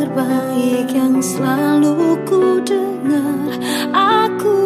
terbaik yang selalu ku dengar. Aku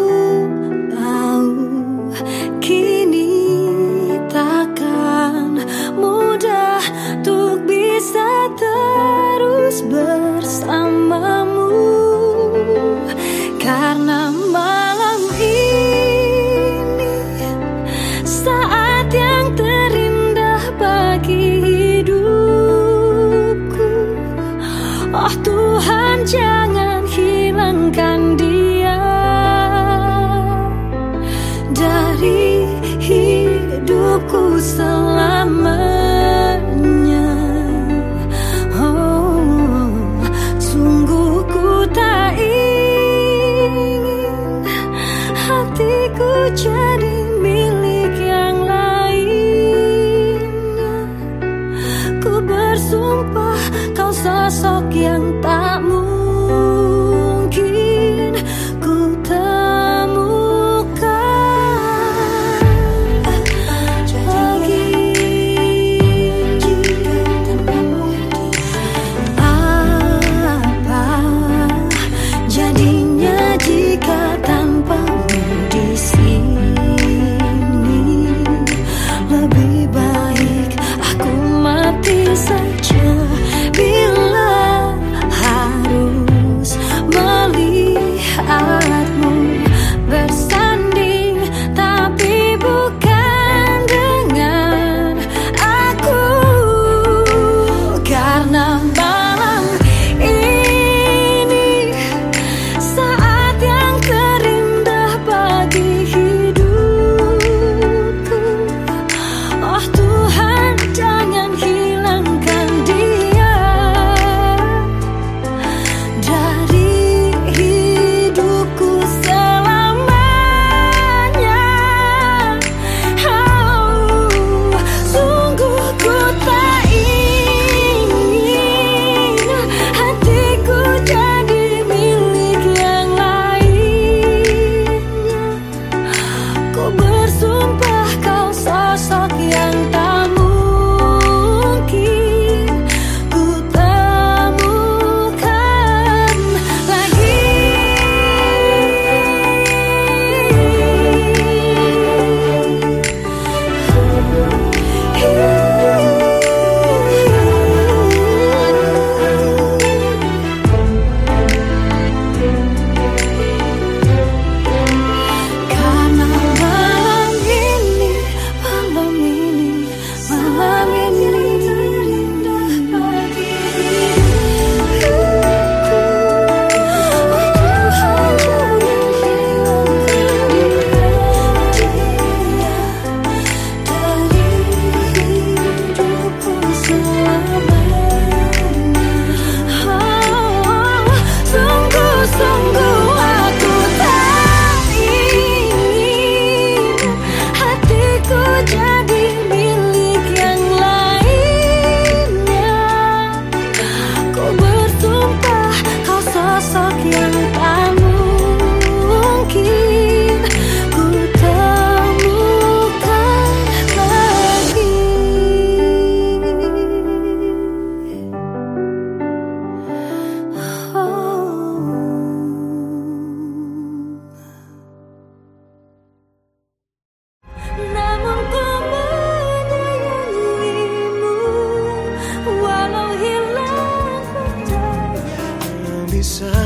inside.